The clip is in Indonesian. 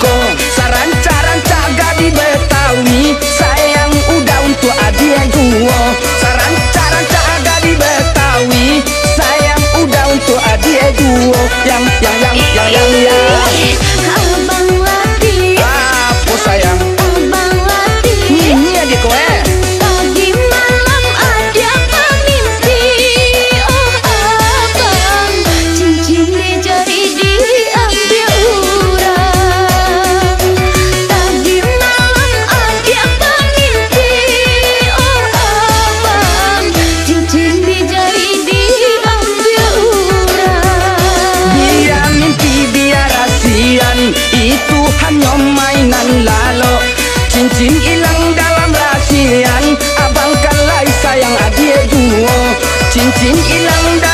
kongkong Saranca-ranca gadi betawi Sayang udah untuk adie gua Saranca-ranca gadi betawi Sayang udah untuk adie gua Yang, yang, yang, yang, yang, yang, yang. 心一冷的